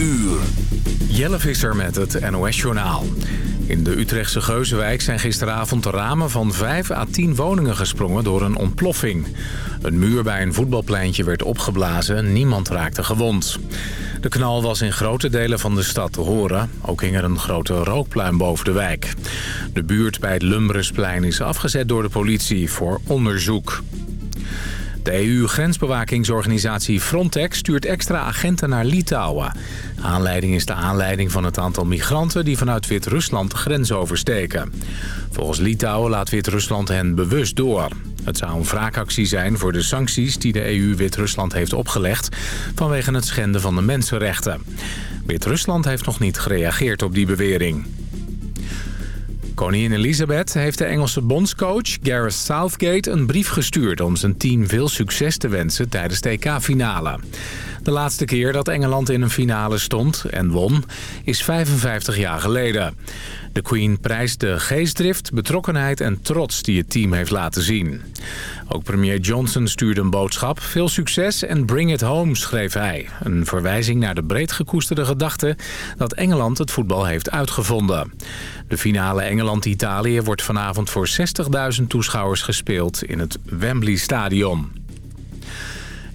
uur. Jelle Visser met het NOS-journaal. In de Utrechtse Geuzenwijk zijn gisteravond de ramen van 5 à 10 woningen gesprongen door een ontploffing. Een muur bij een voetbalpleintje werd opgeblazen, niemand raakte gewond. De knal was in grote delen van de stad te horen. Ook hing er een grote rookpluim boven de wijk. De buurt bij het Lumbrusplein is afgezet door de politie voor onderzoek. De EU-grensbewakingsorganisatie Frontex stuurt extra agenten naar Litouwen. Aanleiding is de aanleiding van het aantal migranten die vanuit Wit-Rusland de grens oversteken. Volgens Litouwen laat Wit-Rusland hen bewust door. Het zou een wraakactie zijn voor de sancties die de EU Wit-Rusland heeft opgelegd... vanwege het schenden van de mensenrechten. Wit-Rusland heeft nog niet gereageerd op die bewering. Koningin Elizabeth heeft de Engelse bondscoach Gareth Southgate een brief gestuurd... om zijn team veel succes te wensen tijdens de EK-finale. De laatste keer dat Engeland in een finale stond en won is 55 jaar geleden. De Queen prijst de geestdrift, betrokkenheid en trots die het team heeft laten zien. Ook premier Johnson stuurde een boodschap. Veel succes en bring it home, schreef hij. Een verwijzing naar de breed gekoesterde gedachte dat Engeland het voetbal heeft uitgevonden. De finale Engeland-Italië wordt vanavond voor 60.000 toeschouwers gespeeld in het Wembley Stadion.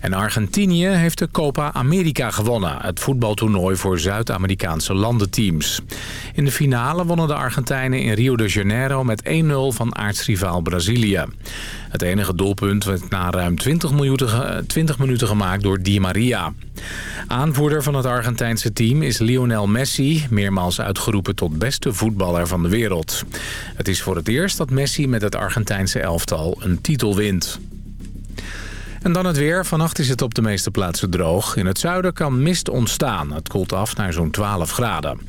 En Argentinië heeft de Copa America gewonnen. Het voetbaltoernooi voor Zuid-Amerikaanse landenteams. In de finale wonnen de Argentijnen in Rio de Janeiro met 1-0 van aartsrivaal Brazilië. Het enige doelpunt werd na ruim 20 minuten, 20 minuten gemaakt door Di Maria. Aanvoerder van het Argentijnse team is Lionel Messi... meermaals uitgeroepen tot beste voetballer van de wereld. Het is voor het eerst dat Messi met het Argentijnse elftal een titel wint. En dan het weer. Vannacht is het op de meeste plaatsen droog. In het zuiden kan mist ontstaan. Het koelt af naar zo'n 12 graden.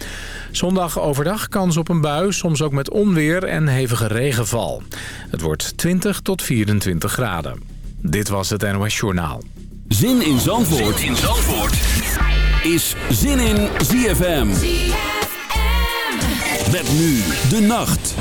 Zondag overdag kans op een bui, soms ook met onweer en hevige regenval. Het wordt 20 tot 24 graden. Dit was het NOS Journaal. Zin in Zandvoort, zin in Zandvoort. is Zin in ZFM. ZFM. Met nu de nacht.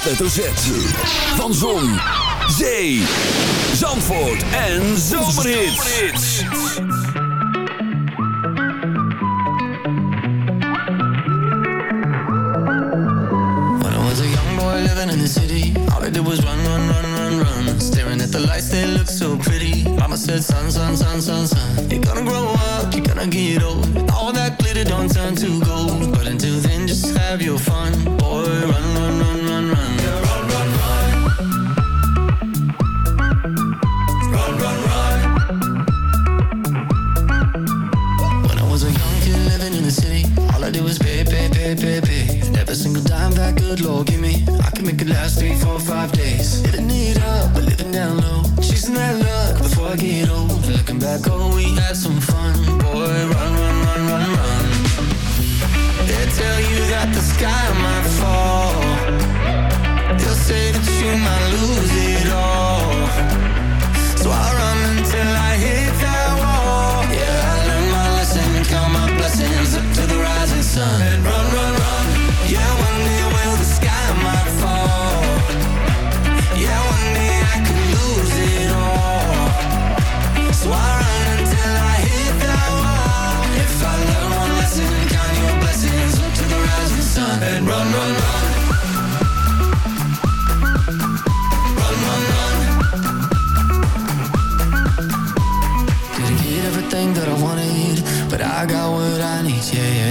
hoofdletter Z. Van Zon, Zee, Zandvoort en Zomerhits. When I was a young boy living in the city, all I did was run, run, run, run, run. Staring at the lights, they look so pretty. Mama said, son, son, son, son, son. You're gonna grow up, you're gonna get old. All that glitter don't turn to gold. But until then, just have your fun. Boy, run, run, run. could last three, four, five days. Living it up, but living down low. Chasing that luck before I get old. Looking back, oh, we had some fun. Boy, run, run, run, run, run. They tell you that the sky might fall. They'll say that you might lose it all.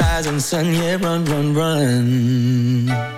rising sun, yeah, run, run, run.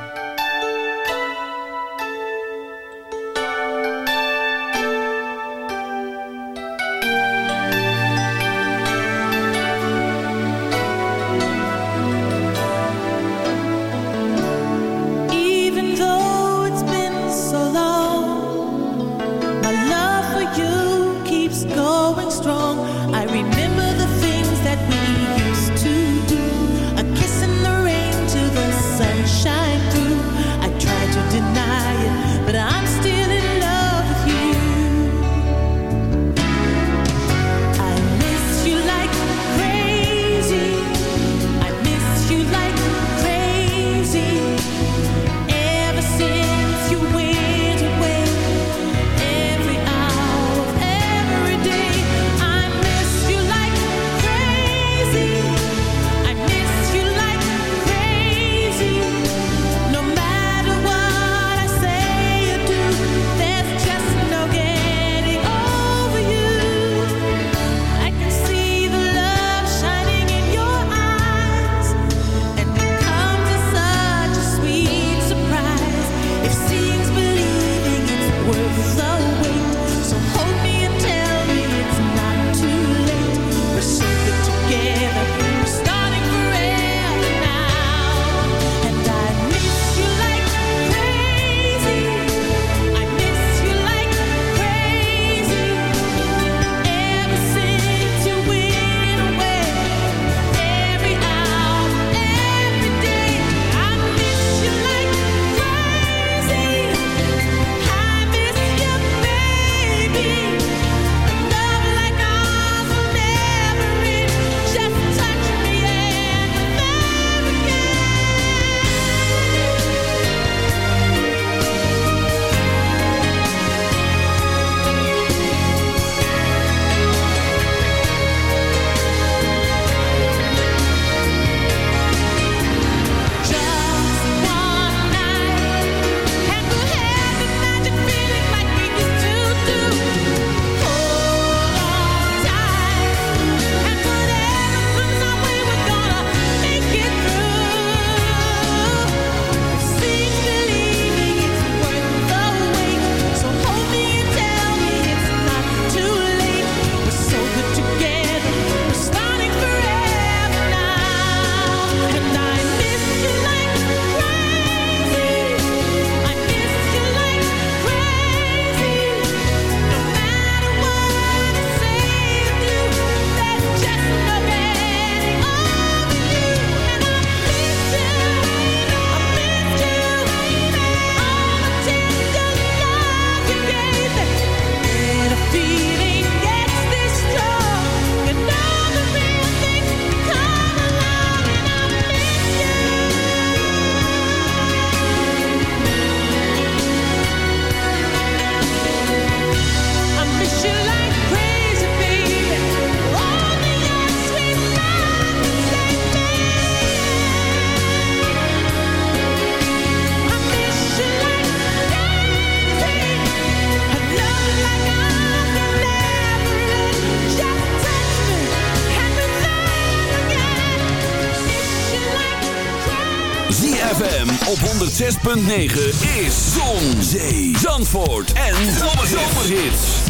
106.9 is Zon, Zee, Zandvoort en Zomerhits.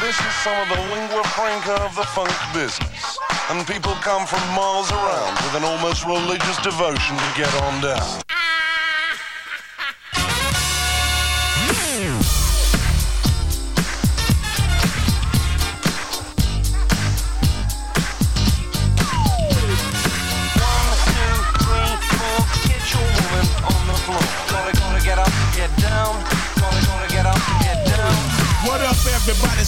This is some of the lingua franca of the funk business. And people come from miles around with an almost religious devotion to get on down.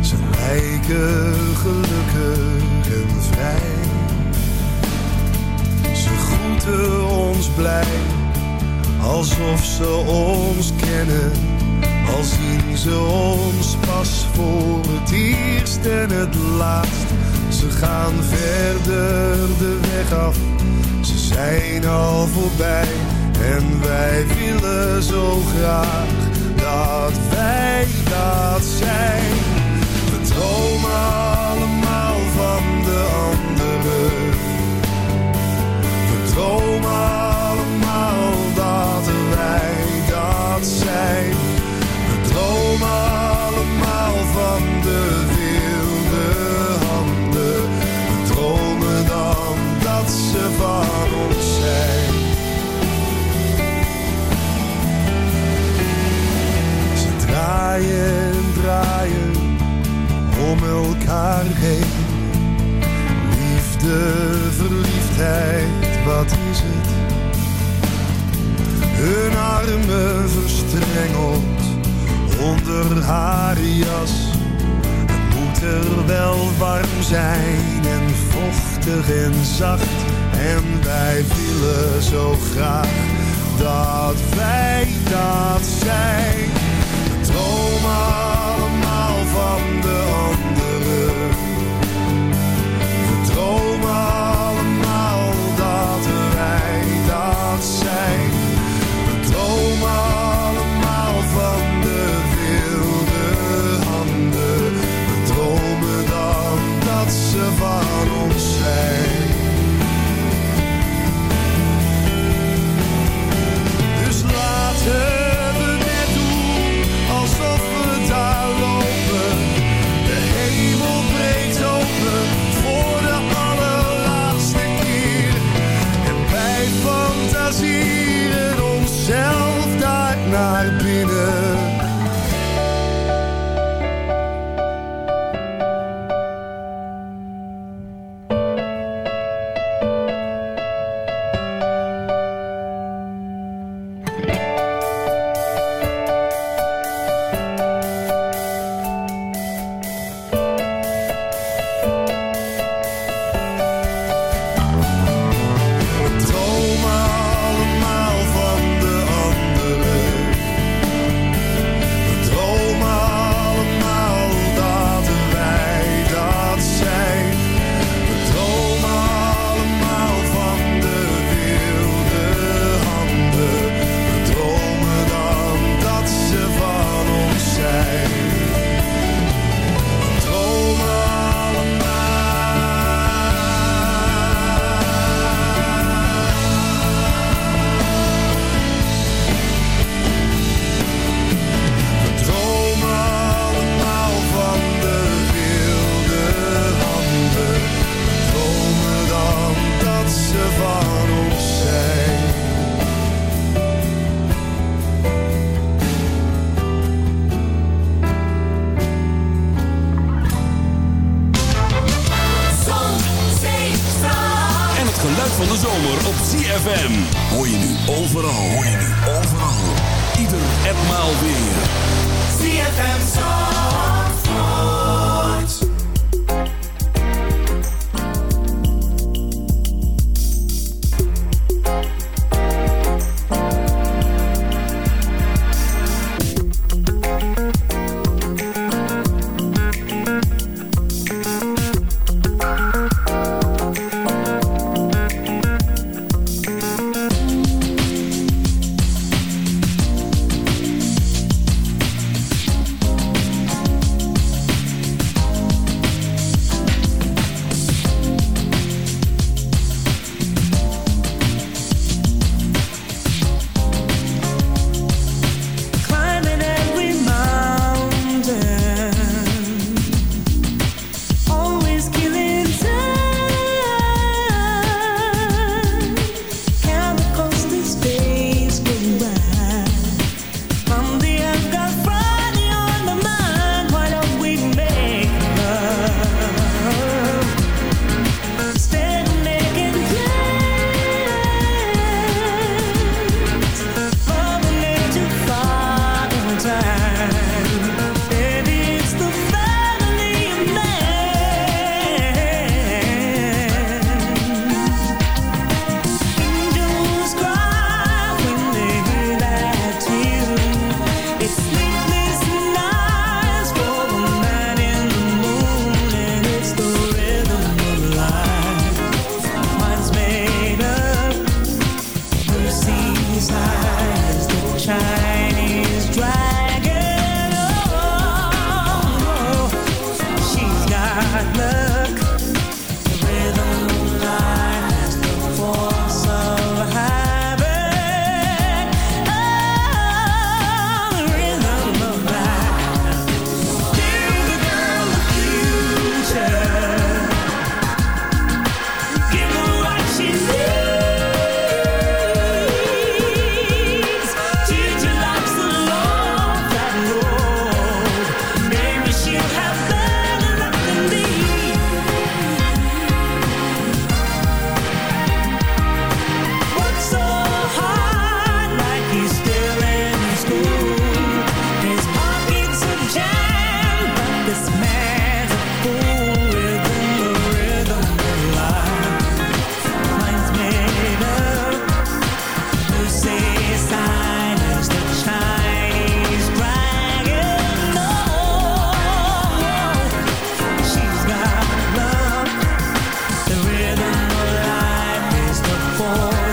ze lijken gelukkig en vrij. Ze groeten ons blij, alsof ze ons kennen. Al zien ze ons pas voor het eerst en het laatst. Ze gaan verder de weg af, ze zijn al voorbij. En wij willen zo graag dat wij dat zijn. We dromen allemaal van de anderen. We dromen allemaal dat wij dat zijn. We dromen allemaal van de wilde handen. We dromen dan dat ze van ons liefde, verliefdheid, wat is het? Hun armen verstrengeld onder haar jas. Het moet er wel warm zijn en vochtig en zacht. En wij willen zo graag dat wij dat zijn. Droom allemaal van de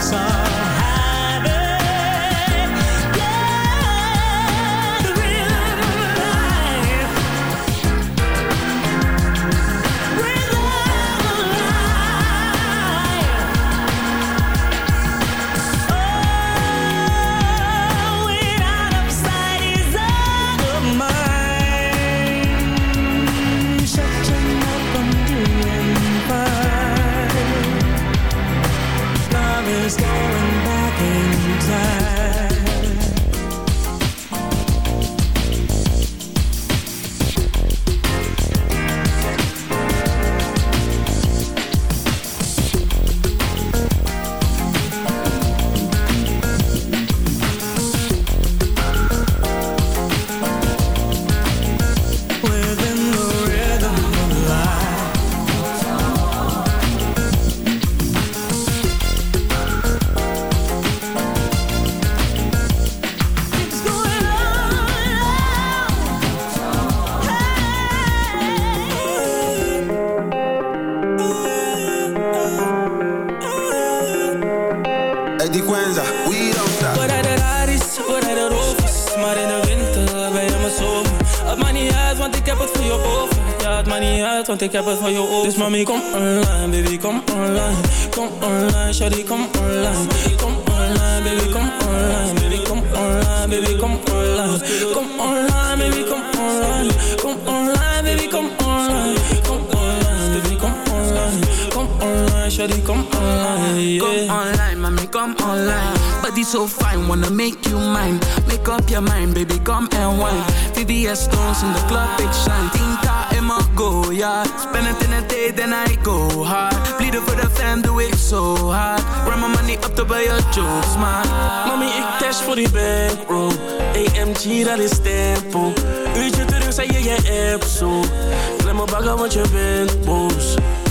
sun. Mami, kom Body so fine, wanna make you mine. Make up your mind, baby, come and wine. VVS stones in the club, big shine. Tinta in my go, yeah. Spend it in day, then I go hard. Bleeden voor de fam, doe ik so hard. Run my money up to buy your jokes, man. Mommy, ik dash voor die bankroll. AMG, dat is tempo. Uurtje terug, zei je je app zo. Klem me bagger, want je bent boos.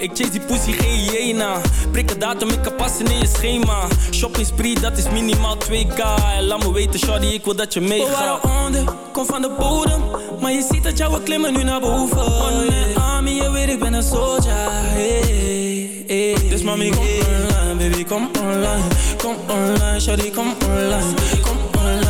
ik chase die pussy, geen hyena. Prik de datum, ik kan passen in je schema. Shopping spree, dat is minimaal 2k En laat me weten, shawty, ik wil dat je meegaat. We onder, kom van de bodem. Maar je ziet dat jouw klimmen nu naar boven. One man army, je weet ik ben een soldier. Hey, hey, Dus mami, kom online, baby, kom online. Kom online, shawty, kom online. Kom online,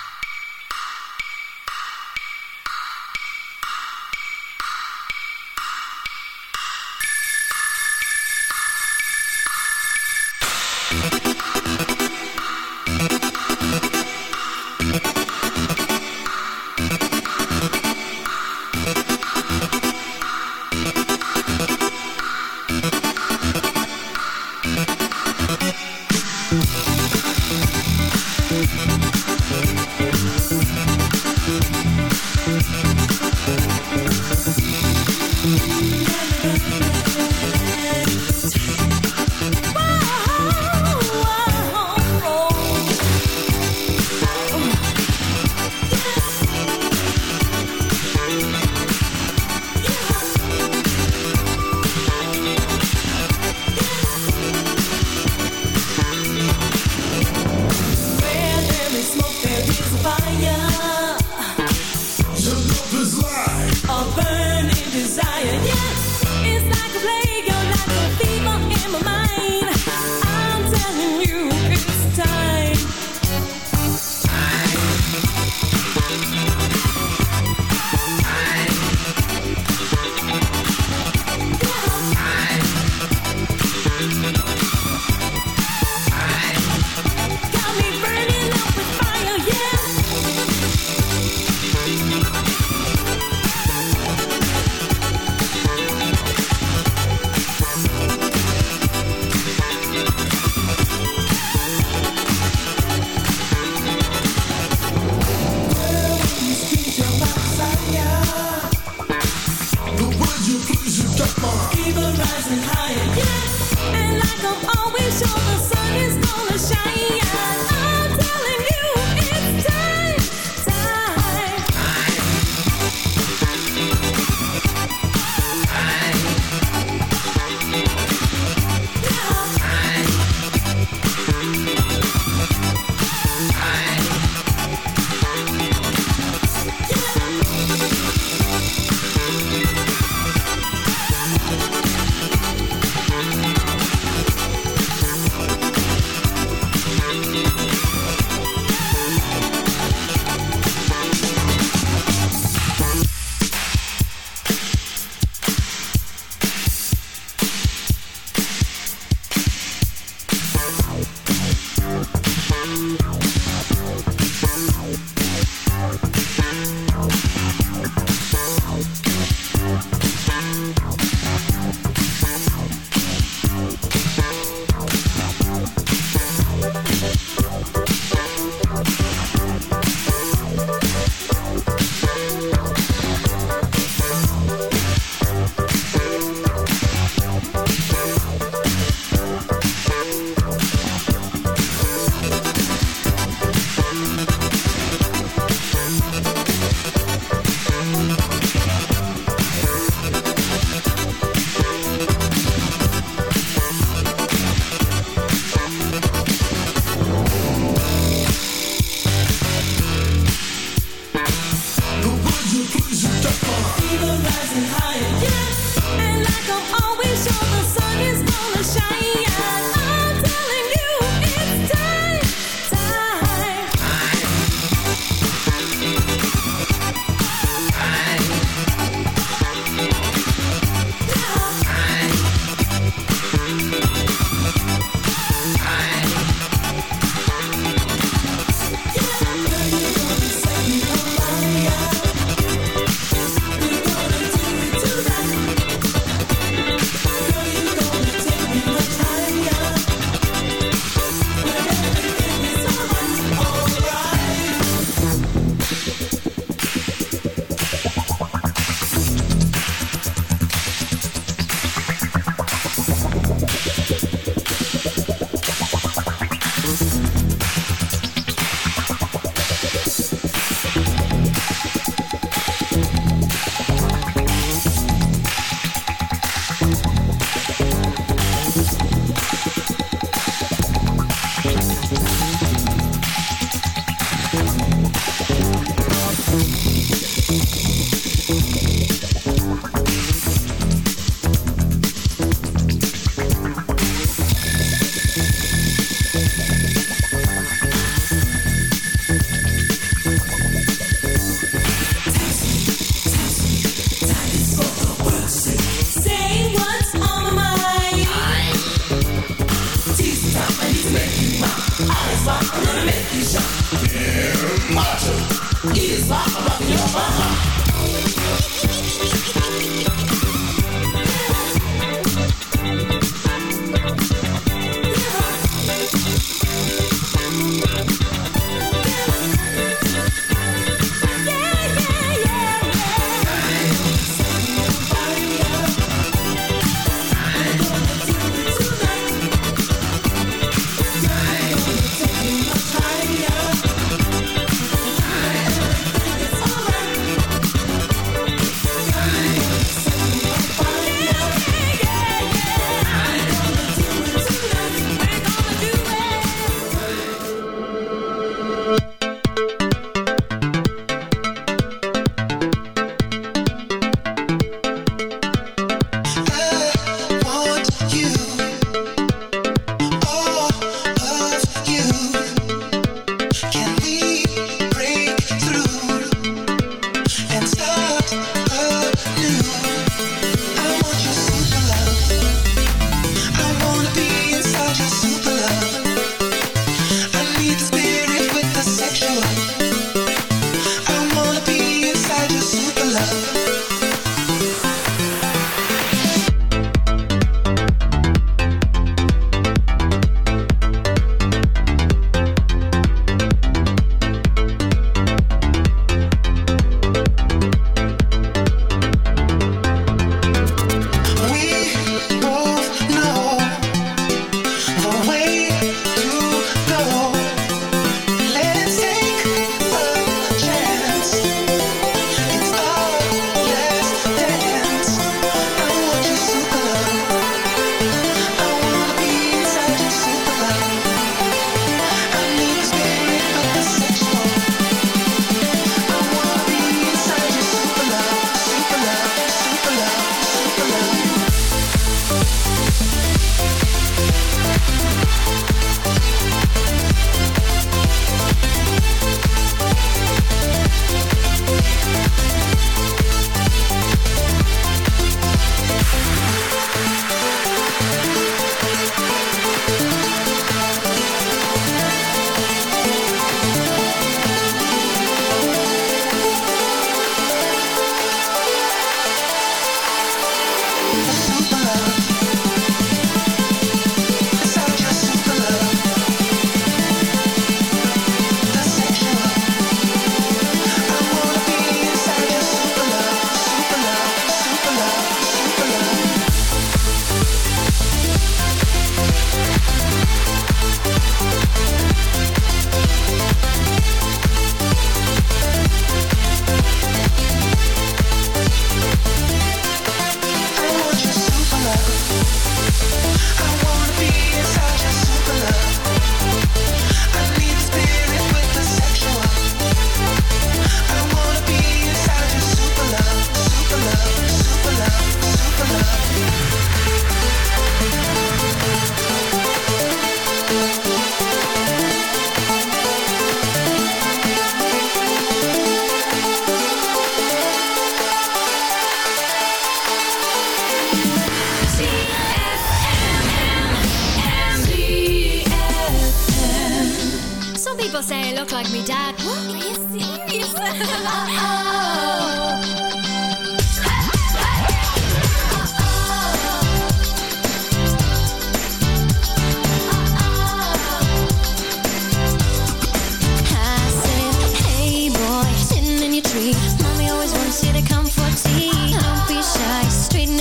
Just more. Fever rising higher, yeah. And like I'm always.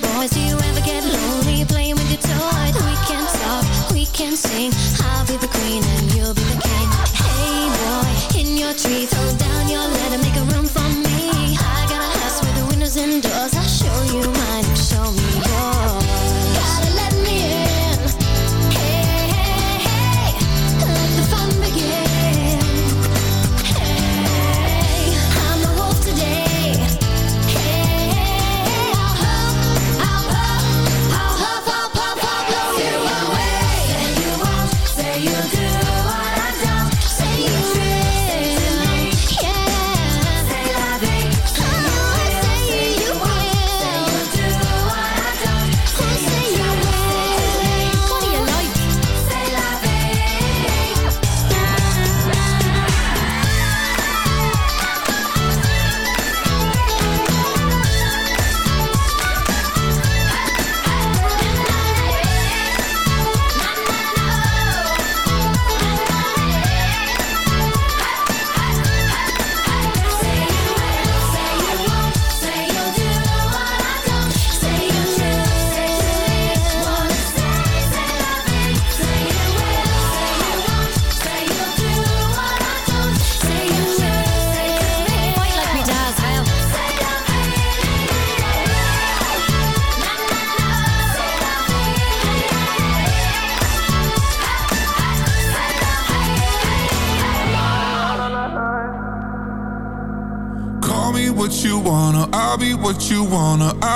Boys?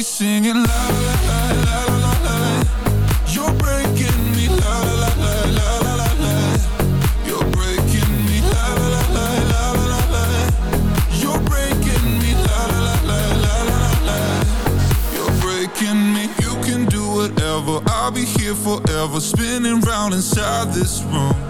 we singing la la la la la la la, You're breaking me la la la la la la la You're breaking me la la la la la la la, You're breaking me La la la la la la la You're breaking me You can do whatever I'll be here forever Spinning round inside this room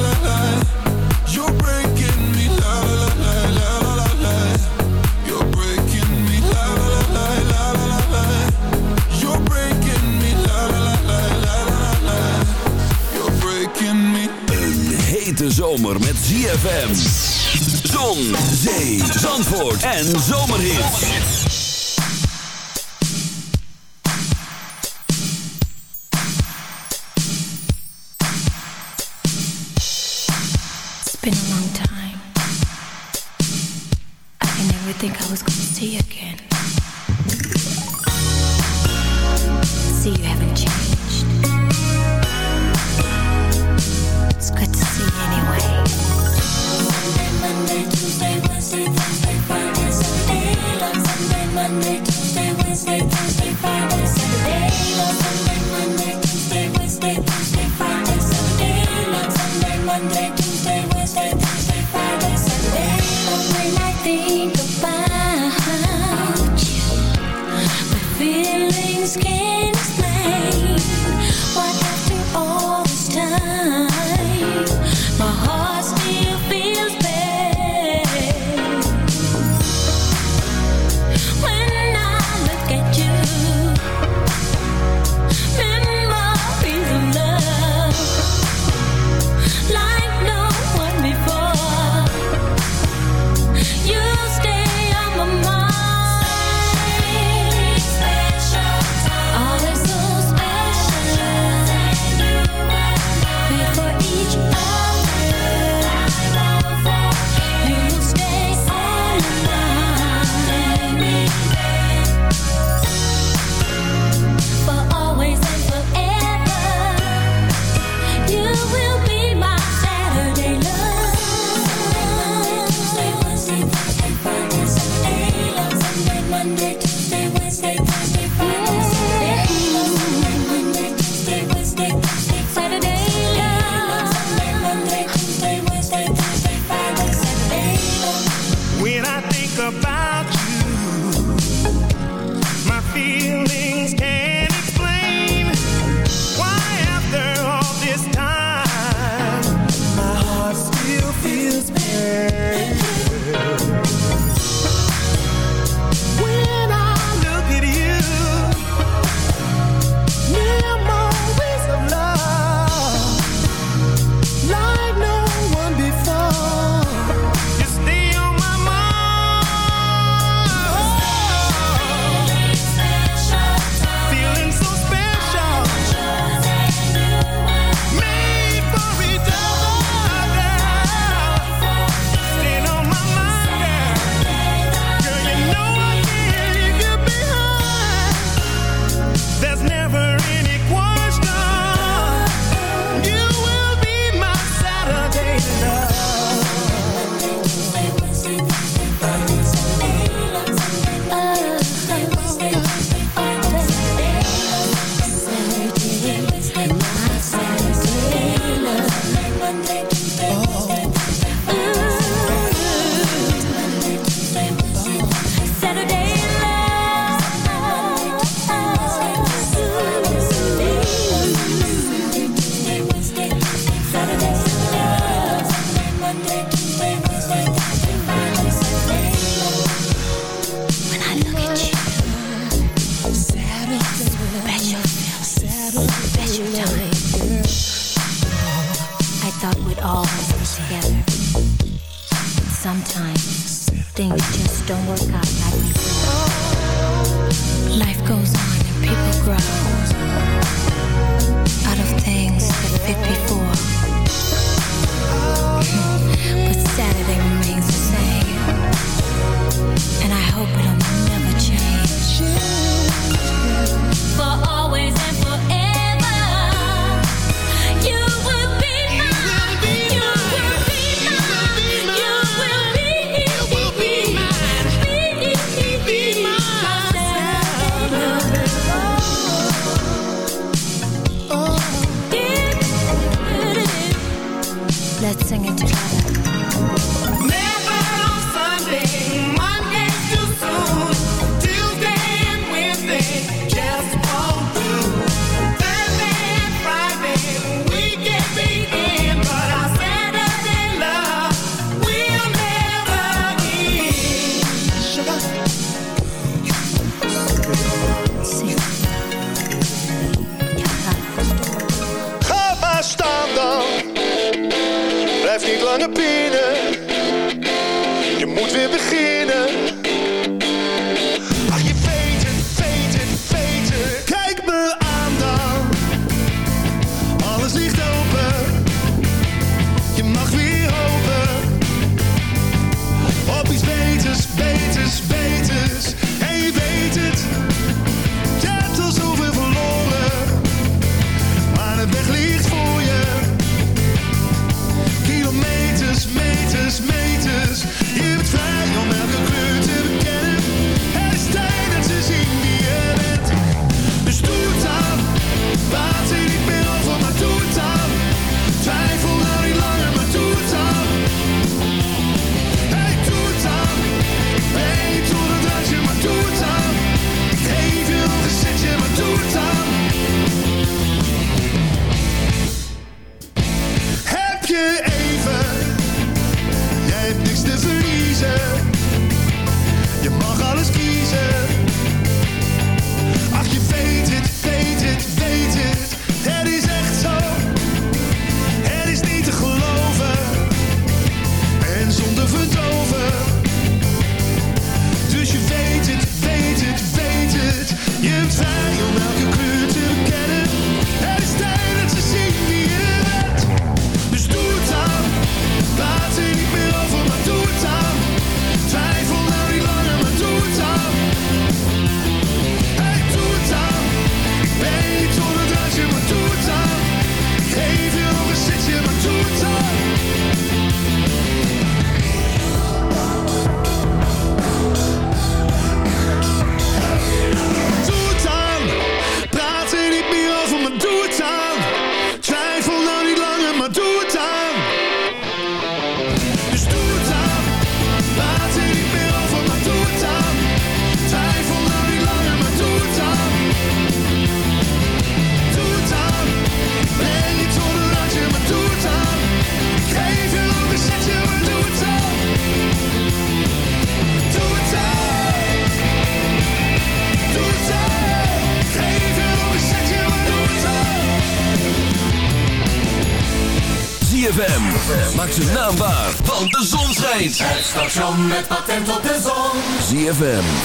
hete zomer met ZFM. Zon, zee, zandvoort en zomerhit. been a long time. I didn't think I was gonna see you again. See, you haven't changed. good to see you anyway.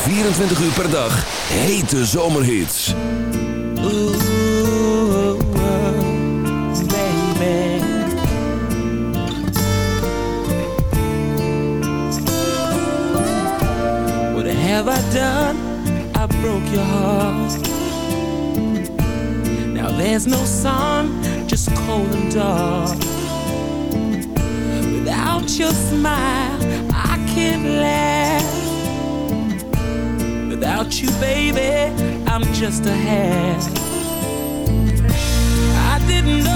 24 uur per dag hete zomerhits. Ooh. What have I done? I broke your heart. Now there's no sun, just cold and dark. Without your smile, I can't laugh. Without you, baby, I'm just a hat. I didn't know.